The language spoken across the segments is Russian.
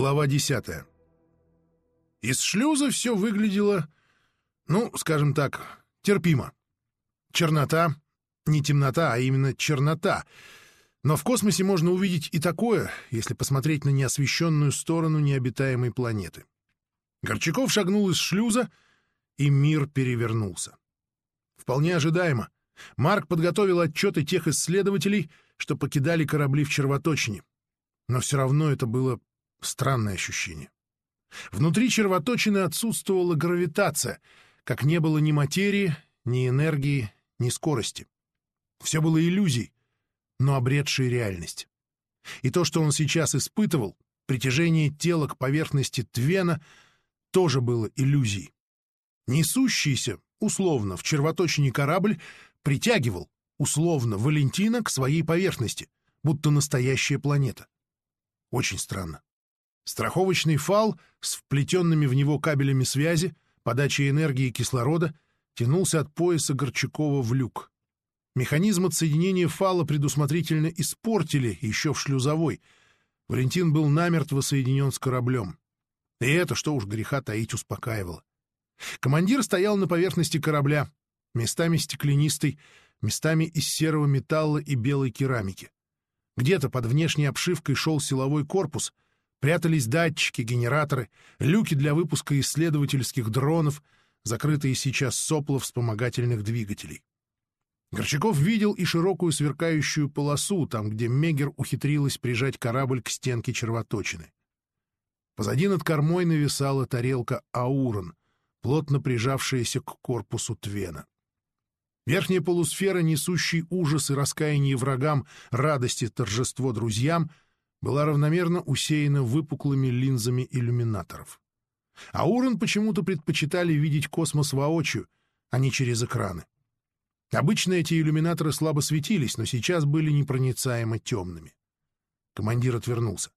Глава десятая. Из шлюза все выглядело, ну, скажем так, терпимо. Чернота, не темнота, а именно чернота. Но в космосе можно увидеть и такое, если посмотреть на неосвещенную сторону необитаемой планеты. Горчаков шагнул из шлюза, и мир перевернулся. Вполне ожидаемо. Марк подготовил отчеты тех исследователей, что покидали корабли в червоточине. Но все равно это было странное ощущение. Внутри червоточины отсутствовала гравитация, как не было ни материи, ни энергии, ни скорости. Все было иллюзией, но обретшей реальность. И то, что он сейчас испытывал, притяжение тела к поверхности Твена, тоже было иллюзией. Несущийся, условно, в червоточине корабль притягивал, условно, Валентина к своей поверхности, будто настоящая планета. Очень странно. Страховочный фал с вплетенными в него кабелями связи, подачей энергии и кислорода тянулся от пояса Горчакова в люк. Механизм отсоединения фала предусмотрительно испортили еще в шлюзовой. Валентин был намертво соединен с кораблем. И это, что уж греха таить, успокаивало. Командир стоял на поверхности корабля, местами стеклянистой, местами из серого металла и белой керамики. Где-то под внешней обшивкой шел силовой корпус, прятались датчики, генераторы, люки для выпуска исследовательских дронов, закрытые сейчас сопла вспомогательных двигателей. Горчаков видел и широкую сверкающую полосу, там, где Мегер ухитрилась прижать корабль к стенке червоточины. Позади над кормой нависала тарелка «Аурон», плотно прижавшаяся к корпусу Твена. Верхняя полусфера, несущий ужас и раскаяние врагам, радости, торжество друзьям, была равномерно усеяна выпуклыми линзами иллюминаторов. А Уран почему-то предпочитали видеть космос воочию, а не через экраны. Обычно эти иллюминаторы слабо светились, но сейчас были непроницаемо темными. Командир отвернулся.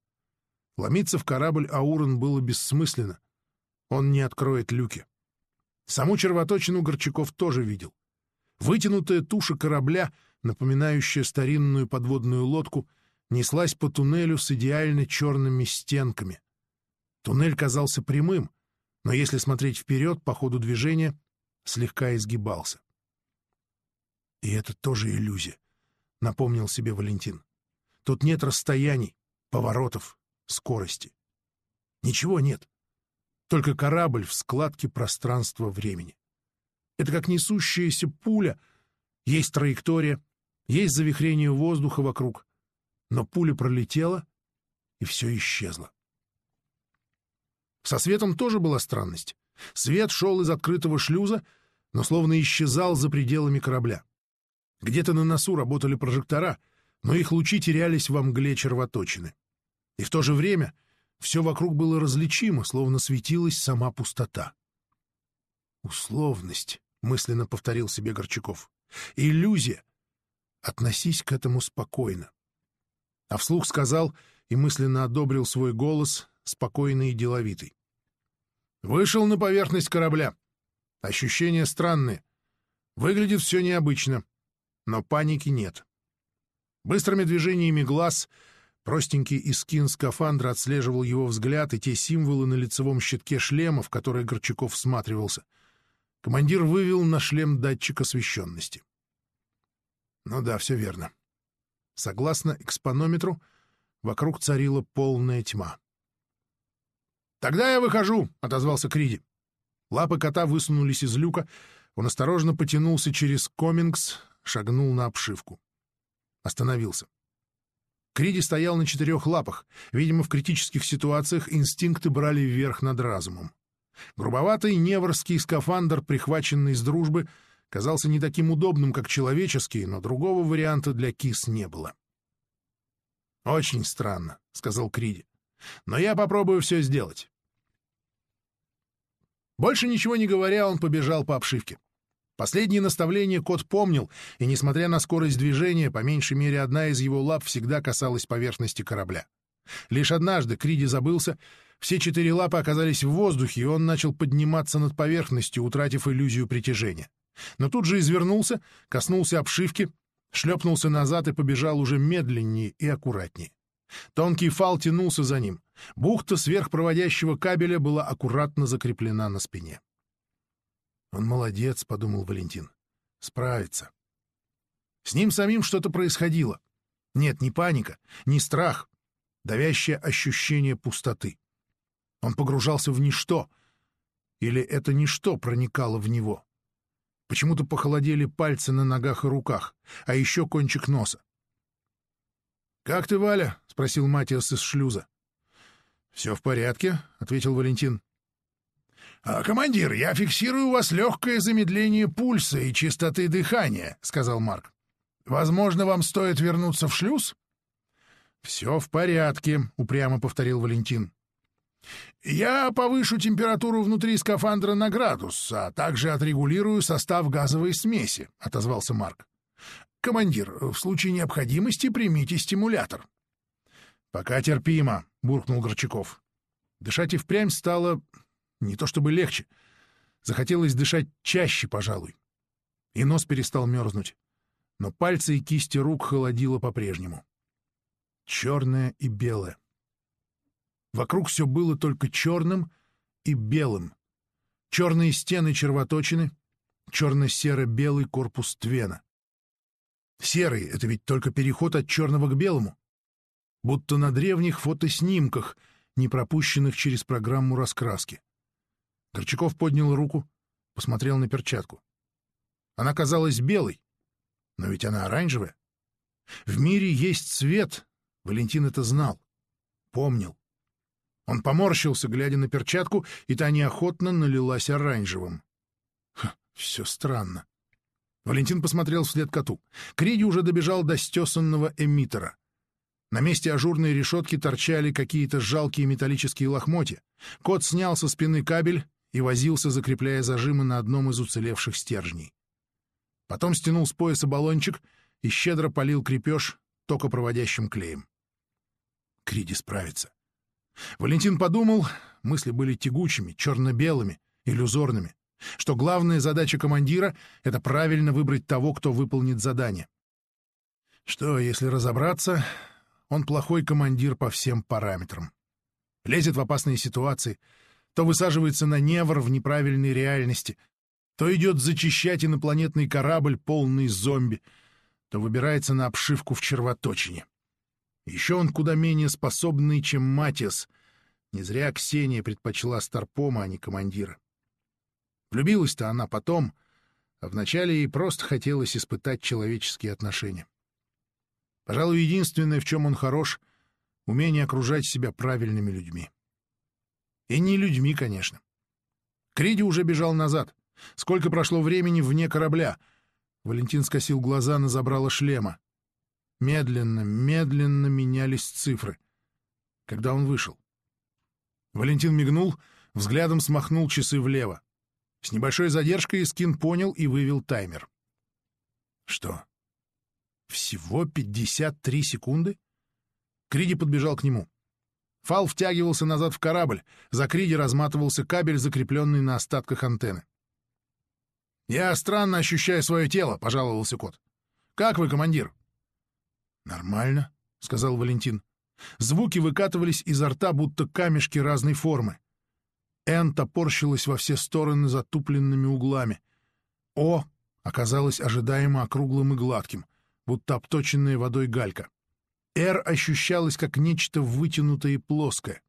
Ломиться в корабль Аурон было бессмысленно. Он не откроет люки. Саму червоточину Горчаков тоже видел. Вытянутая туша корабля, напоминающая старинную подводную лодку, неслась по туннелю с идеально черными стенками. Туннель казался прямым, но если смотреть вперед по ходу движения, слегка изгибался. «И это тоже иллюзия», — напомнил себе Валентин. «Тут нет расстояний, поворотов, скорости. Ничего нет. Только корабль в складке пространства-времени. Это как несущаяся пуля. Есть траектория, есть завихрение воздуха вокруг. Но пуля пролетела, и все исчезло. Со светом тоже была странность. Свет шел из открытого шлюза, но словно исчезал за пределами корабля. Где-то на носу работали прожектора, но их лучи терялись во мгле червоточины. И в то же время все вокруг было различимо, словно светилась сама пустота. «Условность», — мысленно повторил себе Горчаков. «Иллюзия. Относись к этому спокойно». А вслух сказал и мысленно одобрил свой голос, спокойный и деловитый. «Вышел на поверхность корабля. Ощущения странные. Выглядит все необычно, но паники нет. Быстрыми движениями глаз — Простенький искин скафандра отслеживал его взгляд и те символы на лицевом щитке шлема, в которые Горчаков всматривался. Командир вывел на шлем датчик освещенности. Ну да, все верно. Согласно экспонометру, вокруг царила полная тьма. «Тогда я выхожу», — отозвался Криди. Лапы кота высунулись из люка, он осторожно потянулся через комингс, шагнул на обшивку. Остановился. Криди стоял на четырех лапах. Видимо, в критических ситуациях инстинкты брали вверх над разумом. Грубоватый неврский скафандр, прихваченный с дружбы, казался не таким удобным, как человеческий, но другого варианта для кис не было. «Очень странно», — сказал Криди. «Но я попробую все сделать». Больше ничего не говоря, он побежал по обшивке. Последние наставления кот помнил, и, несмотря на скорость движения, по меньшей мере одна из его лап всегда касалась поверхности корабля. Лишь однажды Криди забылся, все четыре лапы оказались в воздухе, и он начал подниматься над поверхностью, утратив иллюзию притяжения. Но тут же извернулся, коснулся обшивки, шлепнулся назад и побежал уже медленнее и аккуратнее. Тонкий фал тянулся за ним. Бухта сверхпроводящего кабеля была аккуратно закреплена на спине. «Он молодец», — подумал Валентин. «Справится». С ним самим что-то происходило. Нет, не паника, не страх, давящее ощущение пустоты. Он погружался в ничто. Или это ничто проникало в него? Почему-то похолодели пальцы на ногах и руках, а еще кончик носа. «Как ты, Валя?» — спросил Матиас из шлюза. «Все в порядке», — ответил Валентин. «А, «Командир, я фиксирую у вас легкое замедление пульса и частоты дыхания», — сказал Марк. «Возможно, вам стоит вернуться в шлюз?» «Все в порядке», — упрямо повторил Валентин. «Я повышу температуру внутри скафандра на градус, а также отрегулирую состав газовой смеси», — отозвался Марк. «Командир, в случае необходимости примите стимулятор». «Пока терпимо», — буркнул Горчаков. Дышать и впрямь стало не то чтобы легче. Захотелось дышать чаще, пожалуй. И нос перестал мерзнуть. Но пальцы и кисти рук холодило по-прежнему. Черное и белое. Вокруг все было только черным и белым. Черные стены червоточины, черно-серо-белый корпус Твена. Серый — это ведь только переход от черного к белому. Будто на древних фотоснимках, не пропущенных через программу раскраски. Горчаков поднял руку, посмотрел на перчатку. Она казалась белой, но ведь она оранжевая. В мире есть цвет, Валентин это знал, помнил. Он поморщился, глядя на перчатку, и та неохотно налилась оранжевым. Ха, все странно. Валентин посмотрел вслед коту. Криди уже добежал до стесанного эмиттера. На месте ажурной решетки торчали какие-то жалкие металлические лохмотья. Кот снял со спины кабель и возился, закрепляя зажимы на одном из уцелевших стержней. Потом стянул с пояса баллончик и щедро полил крепеж токопроводящим клеем. Криди справится. Валентин подумал, мысли были тягучими, черно-белыми, иллюзорными что главная задача командира — это правильно выбрать того, кто выполнит задание. Что, если разобраться, он плохой командир по всем параметрам. Лезет в опасные ситуации, то высаживается на невр в неправильной реальности, то идет зачищать инопланетный корабль, полный зомби, то выбирается на обшивку в червоточине. Еще он куда менее способный, чем Матиас. Не зря Ксения предпочла Старпома, а не командира. Влюбилась-то она потом, а вначале ей просто хотелось испытать человеческие отношения. Пожалуй, единственное, в чем он хорош — умение окружать себя правильными людьми. И не людьми, конечно. Криди уже бежал назад. Сколько прошло времени вне корабля? Валентин скосил глаза на забрало шлема. Медленно, медленно менялись цифры. Когда он вышел? Валентин мигнул, взглядом смахнул часы влево. С небольшой задержкой Скин понял и вывел таймер. Что? Всего 53 секунды? Криди подбежал к нему. Фал втягивался назад в корабль, за Криди разматывался кабель, закрепленный на остатках антенны. «Я странно ощущаю свое тело», — пожаловался кот. «Как вы, командир?» «Нормально», — сказал Валентин. Звуки выкатывались изо рта, будто камешки разной формы. Н топорщилась во все стороны затупленными углами. О оказалось ожидаемо округлым и гладким, будто обточенная водой галька. Р ощущалось как нечто вытянутое и плоское.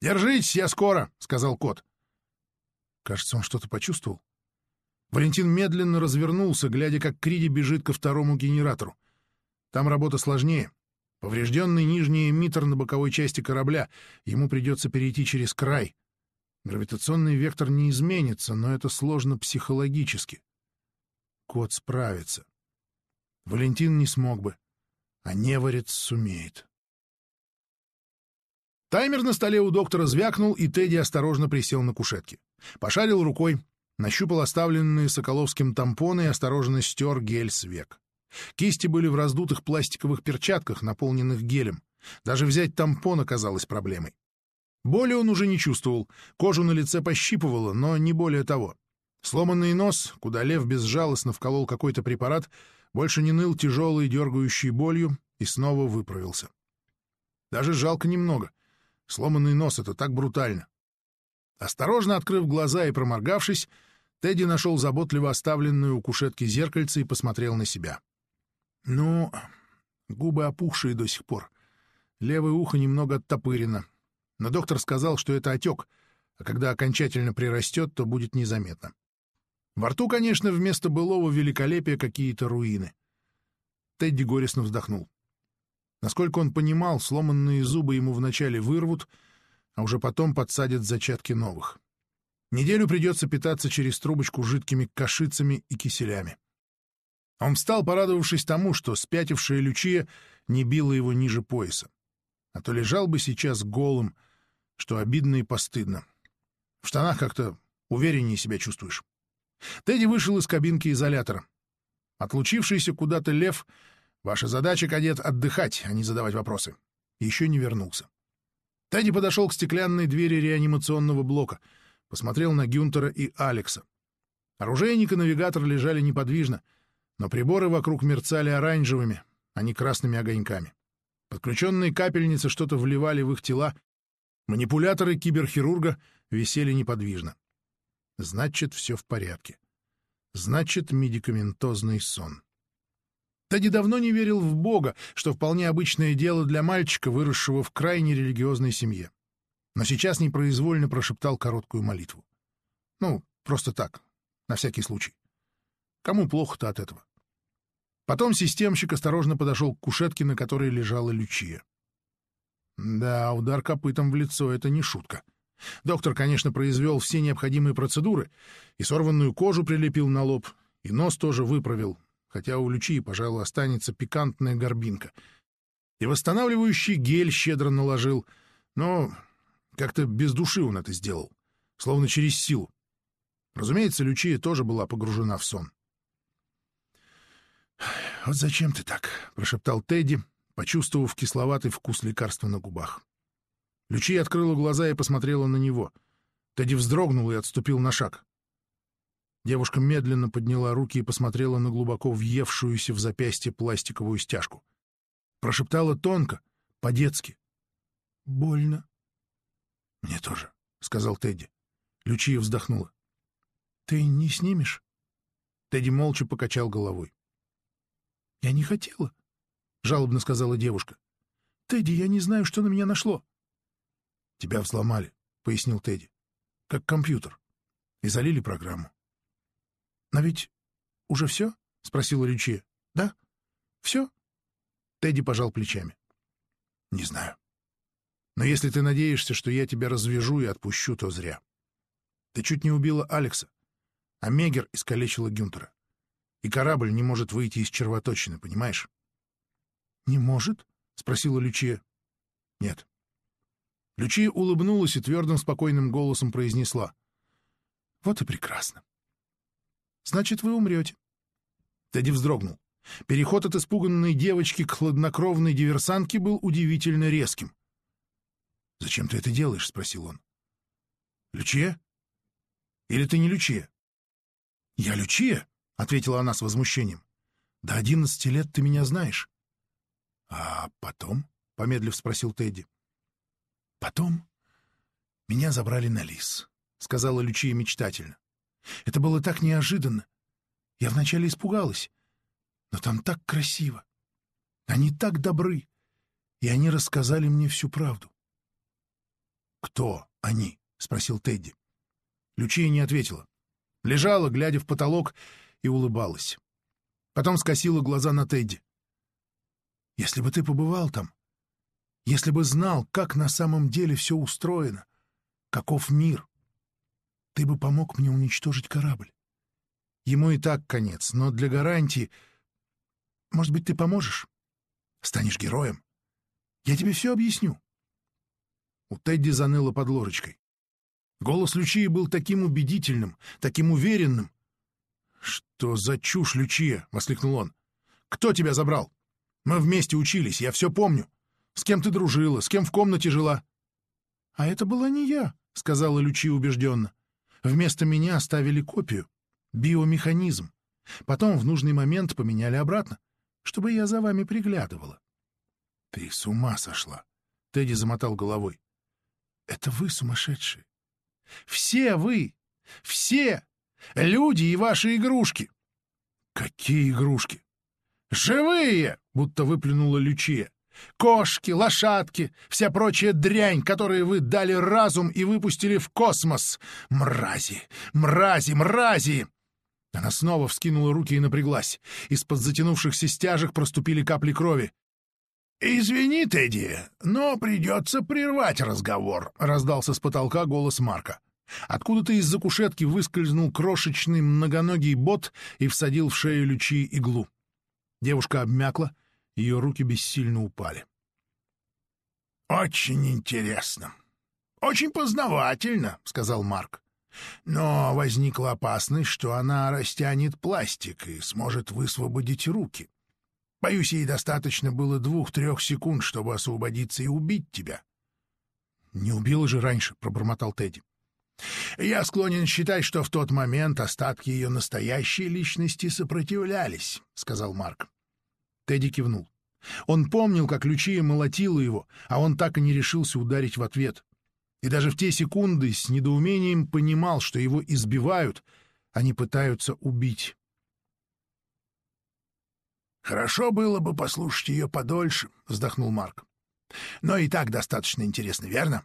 «Держитесь, я скоро!» — сказал кот. Кажется, он что-то почувствовал. Валентин медленно развернулся, глядя, как Криди бежит ко второму генератору. Там работа сложнее. Поврежденный нижний эмиттер на боковой части корабля. Ему придется перейти через край — Гравитационный вектор не изменится, но это сложно психологически. Кот справится. Валентин не смог бы, а Неварец сумеет. Таймер на столе у доктора звякнул, и Тедди осторожно присел на кушетке. Пошарил рукой, нащупал оставленные Соколовским тампоны и осторожно стер гель с век. Кисти были в раздутых пластиковых перчатках, наполненных гелем. Даже взять тампон оказалось проблемой. Боли он уже не чувствовал, кожу на лице пощипывало, но не более того. Сломанный нос, куда лев безжалостно вколол какой-то препарат, больше не ныл тяжелой дергающей болью и снова выправился. Даже жалко немного. Сломанный нос — это так брутально. Осторожно открыв глаза и проморгавшись, Тедди нашел заботливо оставленную у кушетки зеркальце и посмотрел на себя. Ну, губы опухшие до сих пор. Левое ухо немного оттопырено. Но доктор сказал, что это отек, а когда окончательно прирастет, то будет незаметно. Во рту, конечно, вместо былого великолепия какие-то руины. Тедди горестно вздохнул. Насколько он понимал, сломанные зубы ему вначале вырвут, а уже потом подсадят зачатки новых. Неделю придется питаться через трубочку жидкими кашицами и киселями. Он встал, порадовавшись тому, что спятившая Лючия не била его ниже пояса. А то лежал бы сейчас голым, что обидно и постыдно. В штанах как-то увереннее себя чувствуешь. Тедди вышел из кабинки изолятора. Отлучившийся куда-то лев Ваша задача, кадет, отдыхать, а не задавать вопросы. Еще не вернулся. Тедди подошел к стеклянной двери реанимационного блока, посмотрел на Гюнтера и Алекса. Оружейник и навигатор лежали неподвижно, но приборы вокруг мерцали оранжевыми, а не красными огоньками. Подключенные капельницы что-то вливали в их тела, манипуляторы киберхирурга висели неподвижно. Значит, все в порядке. Значит, медикаментозный сон. Тедди давно не верил в Бога, что вполне обычное дело для мальчика, выросшего в крайне религиозной семье. Но сейчас непроизвольно прошептал короткую молитву. Ну, просто так, на всякий случай. Кому плохо-то от этого? Потом системщик осторожно подошел к кушетке, на которой лежала Лючия. Да, удар копытом в лицо — это не шутка. Доктор, конечно, произвел все необходимые процедуры, и сорванную кожу прилепил на лоб, и нос тоже выправил, хотя у Лючи, пожалуй, останется пикантная горбинка. И восстанавливающий гель щедро наложил, но как-то без души он это сделал, словно через силу. Разумеется, Лючия тоже была погружена в сон. «Вот зачем ты так?» — прошептал Тедди, почувствовав кисловатый вкус лекарства на губах. Лючия открыла глаза и посмотрела на него. Тедди вздрогнул и отступил на шаг. Девушка медленно подняла руки и посмотрела на глубоко въевшуюся в запястье пластиковую стяжку. Прошептала тонко, по-детски. «Больно». «Мне тоже», — сказал Тедди. Лючия вздохнула. «Ты не снимешь?» Тедди молча покачал головой. «Я не хотела», — жалобно сказала девушка. «Тедди, я не знаю, что на меня нашло». «Тебя взломали», — пояснил Тедди. «Как компьютер. И залили программу. — Но ведь уже все? — спросила Лючия. — Да? Все? Тедди пожал плечами. — Не знаю. Но если ты надеешься, что я тебя развяжу и отпущу, то зря. Ты чуть не убила Алекса, а Мегер искалечила Гюнтера. И корабль не может выйти из червоточины, понимаешь? — Не может? — спросила Лючия. — Нет. Лючия улыбнулась и твердым спокойным голосом произнесла. — Вот и прекрасно. Значит, вы умрете. Тедди вздрогнул. Переход от испуганной девочки к хладнокровной диверсантке был удивительно резким. «Зачем ты это делаешь?» — спросил он. «Лючия? Или ты не Лючия?» «Я Лючия?» — ответила она с возмущением. «До одиннадцати лет ты меня знаешь». «А потом?» — помедлив спросил Тедди. «Потом меня забрали на лис», — сказала Лючия мечтательно. Это было так неожиданно. Я вначале испугалась, но там так красиво. Они так добры, и они рассказали мне всю правду. «Кто они?» — спросил Тедди. Лючия не ответила. Лежала, глядя в потолок, и улыбалась. Потом скосила глаза на Тедди. «Если бы ты побывал там, если бы знал, как на самом деле все устроено, каков мир, ты бы помог мне уничтожить корабль. Ему и так конец, но для гарантии... Может быть, ты поможешь? Станешь героем? Я тебе все объясню. У Тедди заныло под ложечкой. Голос Лючии был таким убедительным, таким уверенным. «Что за чушь, Лючия?» — воскликнул он. «Кто тебя забрал? Мы вместе учились, я все помню. С кем ты дружила, с кем в комнате жила?» «А это была не я», — сказала Лючия убежденно. Вместо меня оставили копию, биомеханизм. Потом в нужный момент поменяли обратно, чтобы я за вами приглядывала. — Ты с ума сошла! Тедди замотал головой. «Это вы сумасшедшие! Все вы! Все! Люди и ваши игрушки!» «Какие игрушки?» «Живые!» — будто выплюнула Лючия. «Кошки, лошадки, вся прочая дрянь, которую вы дали разум и выпустили в космос! Мрази! Мрази! Мрази!» Она снова вскинула руки и напряглась. Из-под затянувшихся стяжек проступили капли крови. «Извини, Тедди, но придется прервать разговор», — раздался с потолка голос Марка. Откуда-то из-за кушетки выскользнул крошечный многоногий бот и всадил в шею Лючи иглу. Девушка обмякла, ее руки бессильно упали. «Очень интересно. Очень познавательно», — сказал Марк. «Но возникла опасность, что она растянет пластик и сможет высвободить руки. Боюсь, ей достаточно было двух-трех секунд, чтобы освободиться и убить тебя». «Не убила же раньше», — пробормотал Тедди. «Я склонен считать, что в тот момент остатки ее настоящей личности сопротивлялись», — сказал Марк. Тедди кивнул. Он помнил, как Лючия молотила его, а он так и не решился ударить в ответ. И даже в те секунды с недоумением понимал, что его избивают, они пытаются убить. «Хорошо было бы послушать ее подольше», — вздохнул Марк. «Но и так достаточно интересно, верно?»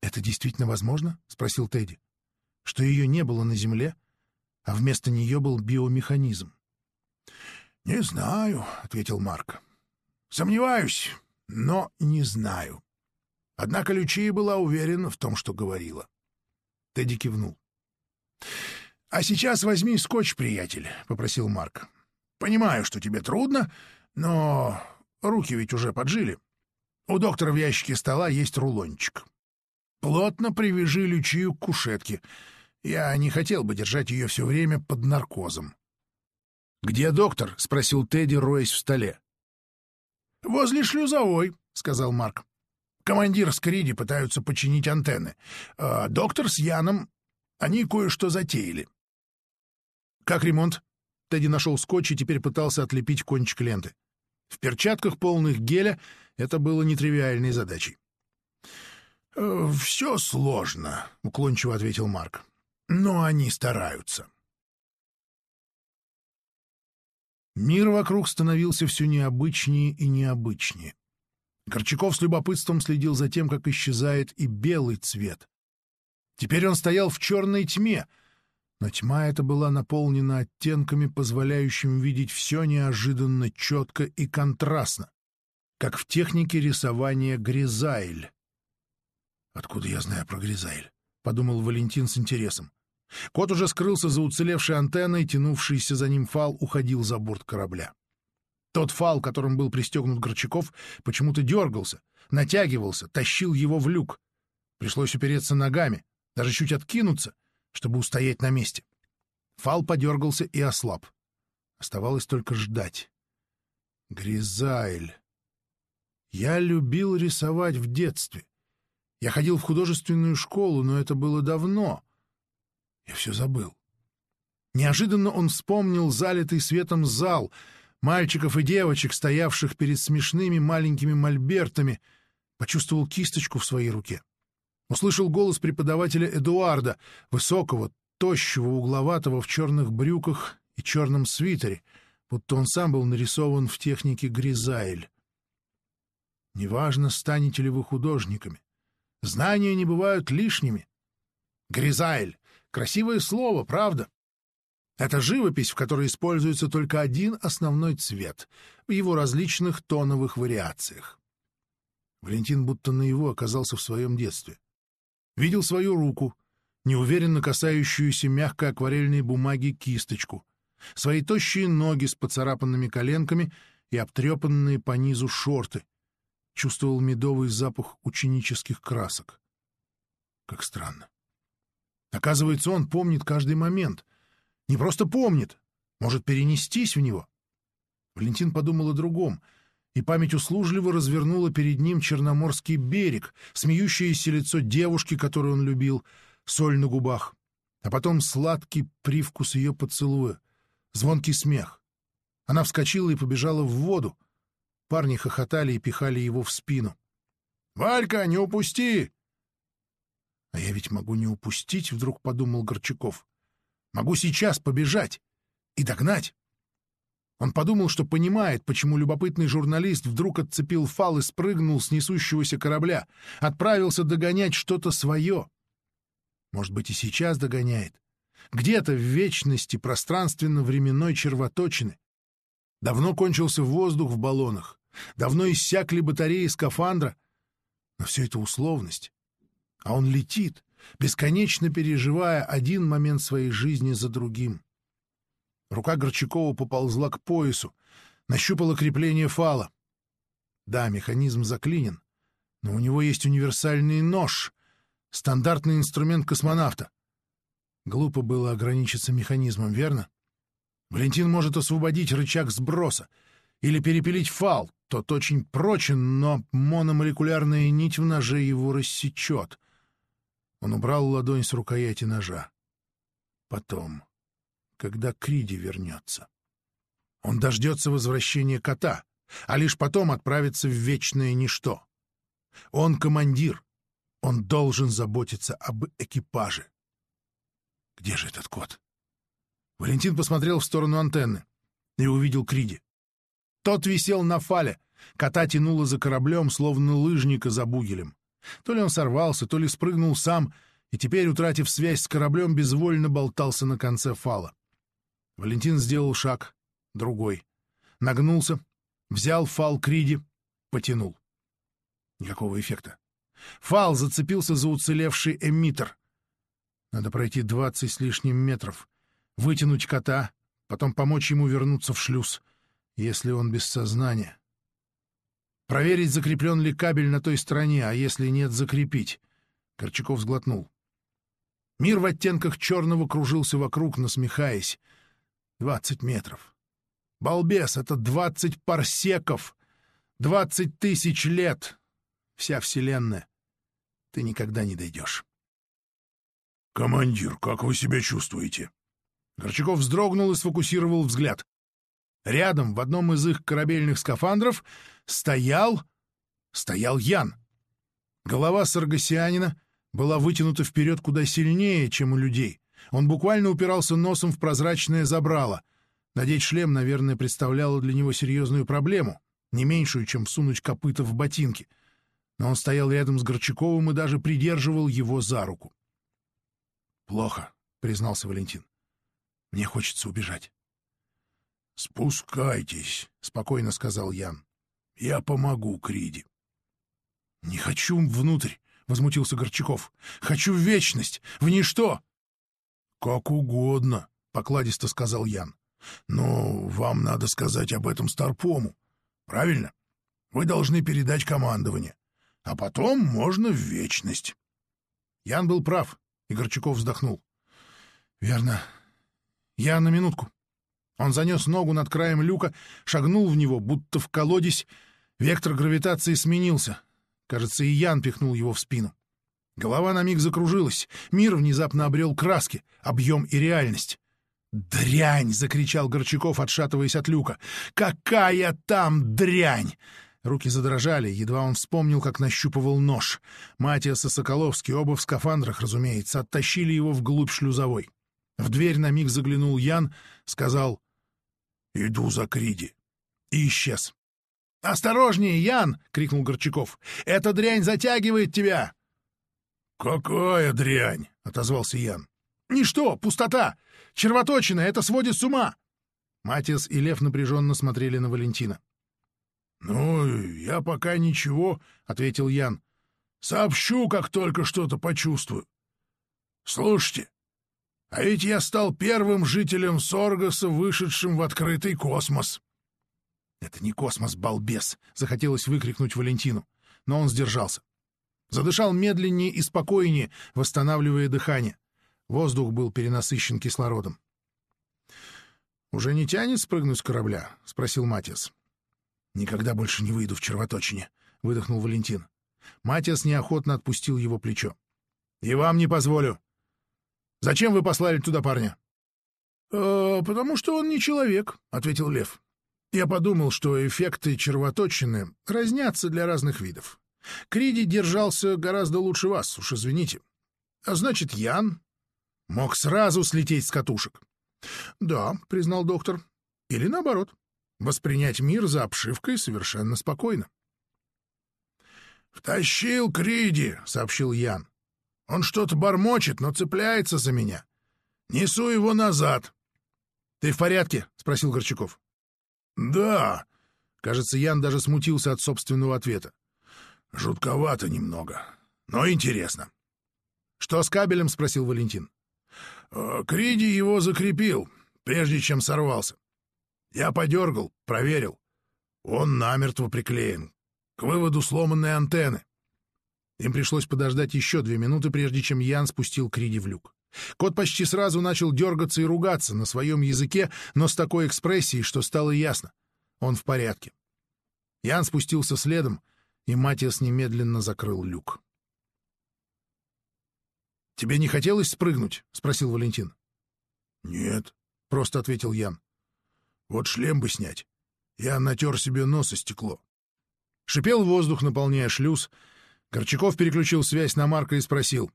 «Это действительно возможно?» — спросил Тедди. «Что ее не было на Земле, а вместо нее был биомеханизм?» «Не знаю», — ответил Марк. «Сомневаюсь, но не знаю». Однако Лючия была уверена в том, что говорила. Тедди кивнул. «А сейчас возьми скотч, приятель», — попросил Марк. Понимаю, что тебе трудно, но руки ведь уже поджили. У доктора в ящике стола есть рулончик. Плотно привяжи Лючию к кушетке. Я не хотел бы держать ее все время под наркозом. — Где доктор? — спросил Тедди, роясь в столе. — Возле шлюзовой, — сказал Марк. Командир с Криди пытаются починить антенны. А доктор с Яном, они кое-что затеяли. — Как ремонт? Тедди нашел скотч и теперь пытался отлепить кончик ленты. В перчатках, полных геля, это было нетривиальной задачей. «Э, «Все сложно», — уклончиво ответил Марк. «Но они стараются». Мир вокруг становился все необычнее и необычнее. Корчаков с любопытством следил за тем, как исчезает и белый цвет. Теперь он стоял в черной тьме — но тьма эта была наполнена оттенками, позволяющими видеть все неожиданно четко и контрастно, как в технике рисования Гризайль. «Откуда я знаю про Гризайль?» — подумал Валентин с интересом. Кот уже скрылся за уцелевшей антенной, тянувшийся за ним фал уходил за борт корабля. Тот фал, которым был пристегнут Горчаков, почему-то дергался, натягивался, тащил его в люк. Пришлось упереться ногами, даже чуть откинуться, чтобы устоять на месте. Фал подергался и ослаб. Оставалось только ждать. Гризайль. Я любил рисовать в детстве. Я ходил в художественную школу, но это было давно. Я все забыл. Неожиданно он вспомнил залитый светом зал, мальчиков и девочек, стоявших перед смешными маленькими мольбертами, почувствовал кисточку в своей руке. Услышал голос преподавателя Эдуарда, высокого, тощего, угловатого в черных брюках и черном свитере, будто он сам был нарисован в технике Гризайль. Неважно, станете ли вы художниками. Знания не бывают лишними. Гризайль — красивое слово, правда? Это живопись, в которой используется только один основной цвет в его различных тоновых вариациях. Валентин будто на его оказался в своем детстве видел свою руку, неуверенно касающуюся мягкой акварельной бумаги кисточку, свои тощие ноги с поцарапанными коленками и обтрепанные по низу шорты, чувствовал медовый запах ученических красок. Как странно. Оказывается, он помнит каждый момент. Не просто помнит, может перенестись в него. Валентин подумал о другом — и память услужливо развернула перед ним Черноморский берег, смеющееся лицо девушки, которую он любил, соль на губах, а потом сладкий привкус ее поцелуя, звонкий смех. Она вскочила и побежала в воду. Парни хохотали и пихали его в спину. Валька, не упусти!» «А я ведь могу не упустить», — вдруг подумал Горчаков. «Могу сейчас побежать и догнать». Он подумал, что понимает, почему любопытный журналист вдруг отцепил фал и спрыгнул с несущегося корабля, отправился догонять что-то свое. Может быть, и сейчас догоняет. Где-то в вечности пространственно-временной червоточины. Давно кончился воздух в баллонах, давно иссякли батареи скафандра. Но все это условность. А он летит, бесконечно переживая один момент своей жизни за другим. Рука Горчакова поползла к поясу, нащупала крепление фала. Да, механизм заклинен, но у него есть универсальный нож, стандартный инструмент космонавта. Глупо было ограничиться механизмом, верно? Валентин может освободить рычаг сброса или перепилить фал. Тот очень прочен, но мономолекулярная нить в ноже его рассечет. Он убрал ладонь с рукояти ножа. Потом когда Криди вернется. Он дождется возвращения кота, а лишь потом отправится в вечное ничто. Он командир, он должен заботиться об экипаже. Где же этот кот? Валентин посмотрел в сторону антенны и увидел Криди. Тот висел на фале, кота тянуло за кораблем, словно лыжника за бугелем. То ли он сорвался, то ли спрыгнул сам, и теперь, утратив связь с кораблем, безвольно болтался на конце фала. Валентин сделал шаг, другой. Нагнулся, взял фал Криди, потянул. Никакого эффекта. Фал зацепился за уцелевший эмиттер. Надо пройти двадцать с лишним метров, вытянуть кота, потом помочь ему вернуться в шлюз, если он без сознания. Проверить, закреплен ли кабель на той стороне, а если нет, закрепить. Корчаков сглотнул. Мир в оттенках черного кружился вокруг, насмехаясь. Двадцать метров. Балбес, это двадцать парсеков. Двадцать тысяч лет. Вся вселенная. Ты никогда не дойдешь. «Командир, как вы себя чувствуете?» Горчаков вздрогнул и сфокусировал взгляд. Рядом, в одном из их корабельных скафандров, стоял... стоял Ян. Голова саргасианина была вытянута вперед куда сильнее, чем у людей. Он буквально упирался носом в прозрачное забрало. Надеть шлем, наверное, представляло для него серьезную проблему, не меньшую, чем всунуть копыта в ботинки. Но он стоял рядом с Горчаковым и даже придерживал его за руку. «Плохо», — признался Валентин. «Мне хочется убежать». «Спускайтесь», — спокойно сказал Ян. «Я помогу Криди». «Не хочу внутрь», — возмутился Горчаков. «Хочу в вечность, в ничто». «Как угодно», — покладисто сказал Ян. «Но вам надо сказать об этом Старпому. Правильно? Вы должны передать командование. А потом можно в вечность». Ян был прав, и Горчаков вздохнул. «Верно. Я на минутку». Он занес ногу над краем люка, шагнул в него, будто в колодец. Вектор гравитации сменился. Кажется, и Ян пихнул его в спину. Голова на миг закружилась. Мир внезапно обрел краски, объем и реальность. «Дрянь!» — закричал Горчаков, отшатываясь от люка. «Какая там дрянь!» Руки задрожали, едва он вспомнил, как нащупывал нож. Матиас и Соколовский, оба в скафандрах, разумеется, оттащили его вглубь шлюзовой. В дверь на миг заглянул Ян, сказал «Иду за Криди» и исчез. «Осторожнее, Ян!» — крикнул Горчаков. «Эта дрянь затягивает тебя!» «Какая дрянь!» — отозвался Ян. «Ничто, пустота! Червоточина, это сводит с ума!» Матиас и Лев напряженно смотрели на Валентина. «Ну, я пока ничего», — ответил Ян. «Сообщу, как только что-то почувствую. Слушайте, а ведь я стал первым жителем Соргаса, вышедшим в открытый космос». «Это не космос, балбес!» — захотелось выкрикнуть Валентину, но он сдержался. Задышал медленнее и спокойнее, восстанавливая дыхание. Воздух был перенасыщен кислородом. «Уже не тянет спрыгнуть с корабля?» — спросил Матиас. «Никогда больше не выйду в червоточине», — выдохнул Валентин. Матиас неохотно отпустил его плечо. «И вам не позволю. Зачем вы послали туда парня?» «Э, «Потому что он не человек», — ответил Лев. «Я подумал, что эффекты червоточины разнятся для разных видов. Криди держался гораздо лучше вас, уж извините. А значит, Ян мог сразу слететь с катушек. — Да, — признал доктор. — Или наоборот, воспринять мир за обшивкой совершенно спокойно. — Втащил Криди, — сообщил Ян. — Он что-то бормочет, но цепляется за меня. Несу его назад. — Ты в порядке? — спросил Горчаков. — Да. Кажется, Ян даже смутился от собственного ответа. — Жутковато немного, но интересно. — Что с кабелем? — спросил Валентин. Э, — Криди его закрепил, прежде чем сорвался. Я подергал, проверил. Он намертво приклеен. К выводу сломанной антенны. Им пришлось подождать еще две минуты, прежде чем Ян спустил Криди в люк. Кот почти сразу начал дергаться и ругаться на своем языке, но с такой экспрессией, что стало ясно. Он в порядке. Ян спустился следом, и Матиас немедленно закрыл люк. «Тебе не хотелось спрыгнуть?» — спросил Валентин. «Нет», — просто ответил Ян. «Вот шлем бы снять. Я натер себе нос и стекло». Шипел воздух, наполняя шлюз. Горчаков переключил связь на Марка и спросил.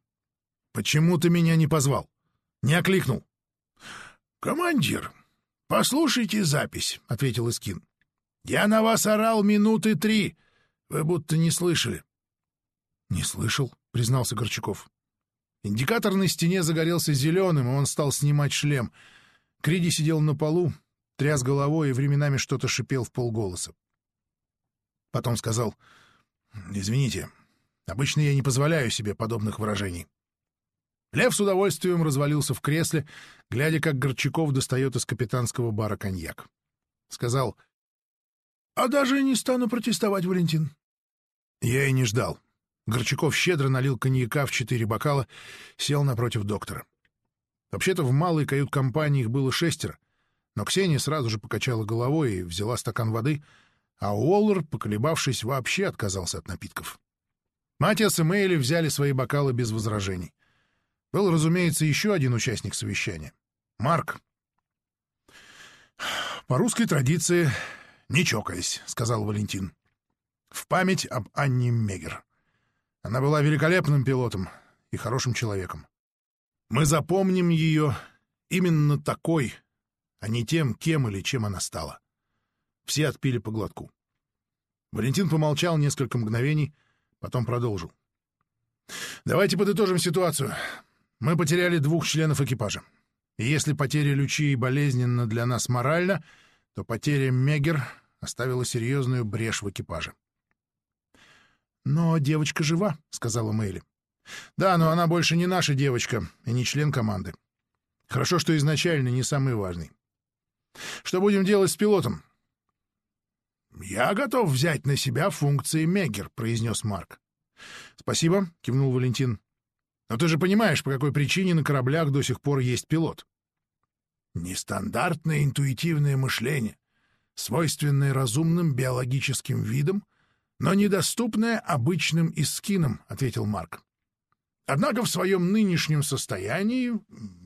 Почему ты меня не позвал? Не окликнул? — Командир, послушайте запись, — ответил Искин. — Я на вас орал минуты три. Вы будто не слышали. — Не слышал, — признался Горчаков. Индикатор на стене загорелся зеленым, и он стал снимать шлем. Криди сидел на полу, тряс головой и временами что-то шипел в полголоса. Потом сказал, «Извините, обычно я не позволяю себе подобных выражений. Лев с удовольствием развалился в кресле, глядя, как Горчаков достает из капитанского бара коньяк. Сказал, «А даже не стану протестовать, Валентин». Я и не ждал. Горчаков щедро налил коньяка в четыре бокала, сел напротив доктора. Вообще-то в малой кают-компании их было шестеро, но Ксения сразу же покачала головой и взяла стакан воды, а Уоллер, поколебавшись, вообще отказался от напитков. Матиас и Мэйли взяли свои бокалы без возражений. Был, разумеется, еще один участник совещания — Марк. «По русской традиции не чокаясь», — сказал Валентин. «В память об Анне Мегер. Она была великолепным пилотом и хорошим человеком. Мы запомним ее именно такой, а не тем, кем или чем она стала». Все отпили по глотку. Валентин помолчал несколько мгновений, потом продолжил. «Давайте подытожим ситуацию. Мы потеряли двух членов экипажа. И если потеря Лючии болезненна для нас морально, то потеря Мегер оставила серьезную брешь в экипаже. «Но девочка жива», — сказала Мэйли. «Да, но она больше не наша девочка и не член команды. Хорошо, что изначально не самый важный. Что будем делать с пилотом?» «Я готов взять на себя функции Мегер», — произнес Марк. «Спасибо», — кивнул Валентин. Но ты же понимаешь, по какой причине на кораблях до сих пор есть пилот. Нестандартное интуитивное мышление, свойственное разумным биологическим видам, но недоступное обычным искинам, — ответил Марк. Однако в своем нынешнем состоянии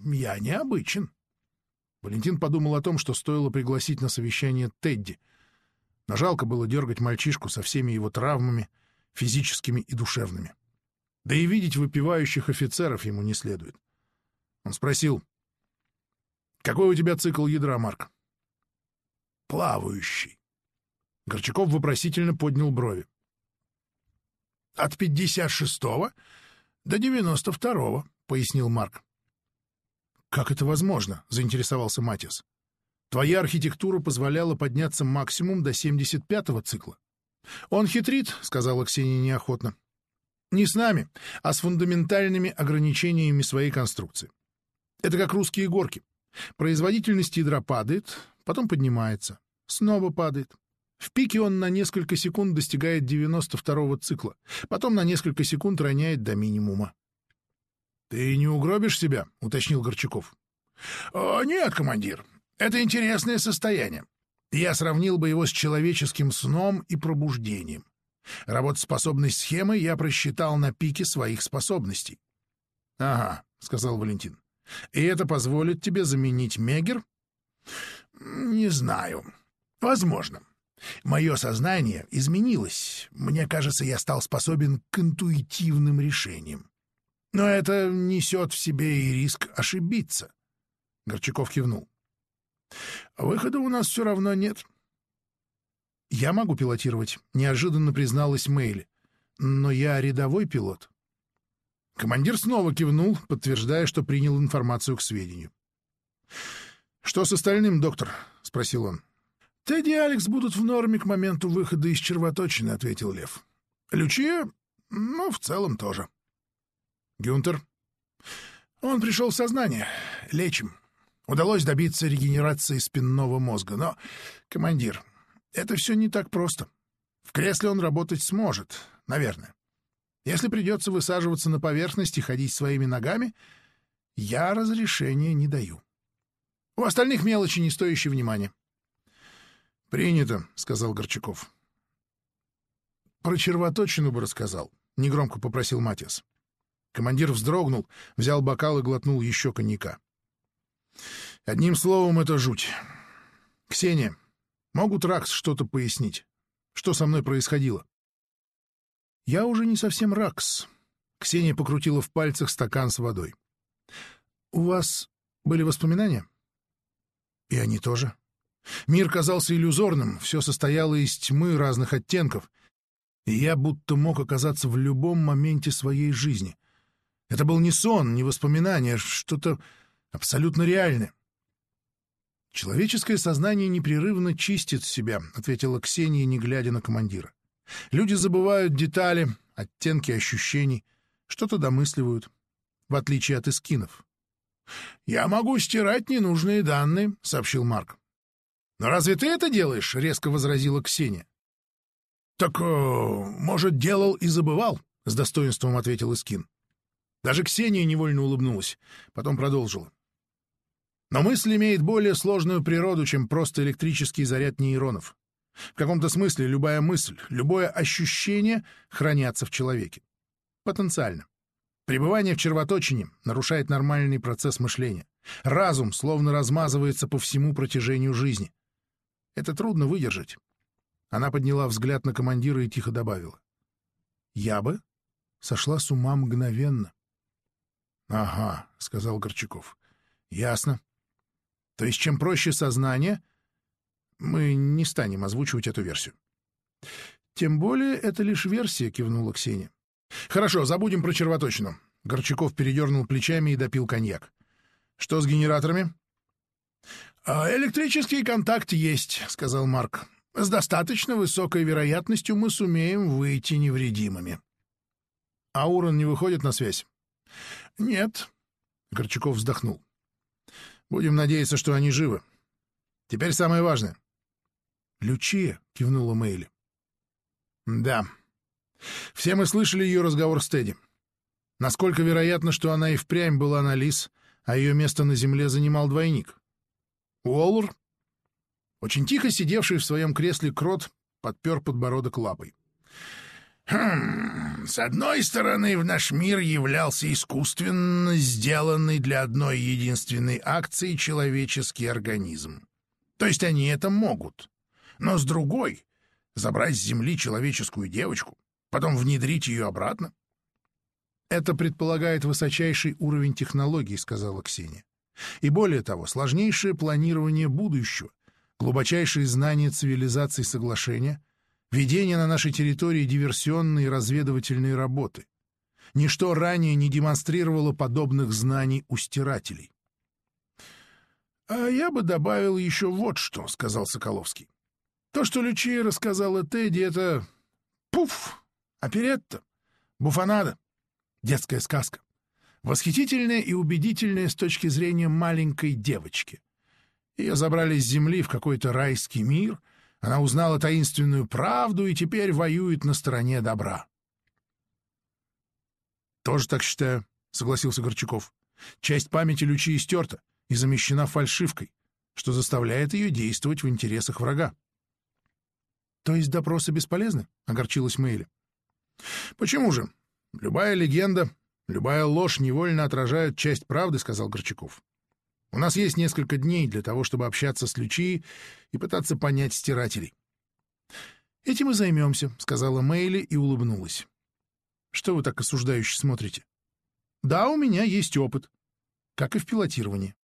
я необычен. Валентин подумал о том, что стоило пригласить на совещание Тедди. Но жалко было дергать мальчишку со всеми его травмами, физическими и душевными. Да и видеть выпивающих офицеров ему не следует. Он спросил, «Какой у тебя цикл ядра, Марк?» «Плавающий». Горчаков вопросительно поднял брови. «От 56-го до 92-го», — пояснил Марк. «Как это возможно?» — заинтересовался Матис. «Твоя архитектура позволяла подняться максимум до 75-го цикла». «Он хитрит», — сказала Ксения неохотно. Не с нами, а с фундаментальными ограничениями своей конструкции. Это как русские горки. Производительность ядра падает, потом поднимается, снова падает. В пике он на несколько секунд достигает 92-го цикла, потом на несколько секунд роняет до минимума. — Ты не угробишь себя? — уточнил Горчаков. — Нет, командир, это интересное состояние. Я сравнил бы его с человеческим сном и пробуждением. Работоспособность схемы я просчитал на пике своих способностей. — Ага, — сказал Валентин. — И это позволит тебе заменить Мегер? — Не знаю. Возможно. Мое сознание изменилось. Мне кажется, я стал способен к интуитивным решениям. Но это несет в себе и риск ошибиться. Горчаков кивнул. Выхода у нас все равно нет. Я могу пилотировать, неожиданно призналась Мэйли. Но я рядовой пилот. Командир снова кивнул, подтверждая, что принял информацию к сведению. «Что с остальным, доктор?» — спросил он. «Тедди и Алекс будут в норме к моменту выхода из червоточины», — ответил Лев. «Лючия? Ну, в целом тоже». «Гюнтер?» «Он пришел в сознание. Лечим. Удалось добиться регенерации спинного мозга. Но, командир, это все не так просто. В кресле он работать сможет, наверное. Если придется высаживаться на поверхность и ходить своими ногами, я разрешения не даю. У остальных мелочи, не стоящие внимания. — Принято, — сказал Горчаков. — Про червоточину бы рассказал, — негромко попросил Матиас. Командир вздрогнул, взял бокал и глотнул еще коньяка. — Одним словом, это жуть. Ксения, могут Ракс что-то пояснить? Что со мной происходило? — Я уже не совсем Ракс. Ксения покрутила в пальцах стакан с водой. — У вас были воспоминания? — И они тоже. Мир казался иллюзорным, все состояло из тьмы разных оттенков, и я будто мог оказаться в любом моменте своей жизни. Это был не сон, не воспоминание, а что-то абсолютно реальное. «Человеческое сознание непрерывно чистит себя», — ответила Ксения, не глядя на командира. «Люди забывают детали, оттенки ощущений, что-то домысливают, в отличие от эскинов». «Я могу стирать ненужные данные», — сообщил Марк. «Но разве ты это делаешь?» — резко возразила Ксения. «Так, э, может, делал и забывал?» — с достоинством ответил Искин. Даже Ксения невольно улыбнулась, потом продолжила. Но мысль имеет более сложную природу, чем просто электрический заряд нейронов. В каком-то смысле любая мысль, любое ощущение хранятся в человеке. Потенциально. Пребывание в червоточине нарушает нормальный процесс мышления. Разум словно размазывается по всему протяжению жизни. Это трудно выдержать. Она подняла взгляд на командира и тихо добавила. «Я бы сошла с ума мгновенно». «Ага», — сказал Горчаков. «Ясно. То есть чем проще сознание...» Мы не станем озвучивать эту версию. «Тем более это лишь версия», — кивнула Ксения. «Хорошо, забудем про червоточину». Горчаков передернул плечами и допил коньяк. «Что с генераторами?» «А «Электрический контакт есть», — сказал Марк. «С достаточно высокой вероятностью мы сумеем выйти невредимыми». «А Урон не выходит на связь?» «Нет», — Горчаков вздохнул. «Будем надеяться, что они живы. Теперь самое важное». «Лючия», — кивнула Мэйли. «Да. Все мы слышали ее разговор с Тедди. Насколько вероятно, что она и впрямь была на Лис, а ее место на земле занимал двойник?» Уоллер, очень тихо сидевший в своем кресле крот, подпер подбородок лапой. Хм, с одной стороны, в наш мир являлся искусственно сделанный для одной единственной акции человеческий организм. То есть они это могут. Но с другой — забрать с Земли человеческую девочку, потом внедрить ее обратно. «Это предполагает высочайший уровень технологий», — сказала Ксения. И более того, сложнейшее планирование будущего, глубочайшие знания цивилизаций соглашения, ведение на нашей территории диверсионной и разведывательной работы. Ничто ранее не демонстрировало подобных знаний у стирателей. «А я бы добавил еще вот что», — сказал Соколовский. «То, что Лючия рассказала Тедди, это... пуф, оперетта, буфанада, детская сказка. Восхитительная и убедительная с точки зрения маленькой девочки. Ее забрали с земли в какой-то райский мир, она узнала таинственную правду и теперь воюет на стороне добра. «Тоже так считаю», — согласился Горчаков. «Часть памяти Лючи стерта и замещена фальшивкой, что заставляет ее действовать в интересах врага». «То есть допросы бесполезны?» — огорчилась Мэйли. «Почему же? Любая легенда «Любая ложь невольно отражает часть правды», — сказал Горчаков. «У нас есть несколько дней для того, чтобы общаться с Лючи и пытаться понять стирателей. «Этим и займемся», — сказала Мэйли и улыбнулась. «Что вы так осуждающе смотрите?» «Да, у меня есть опыт, как и в пилотировании».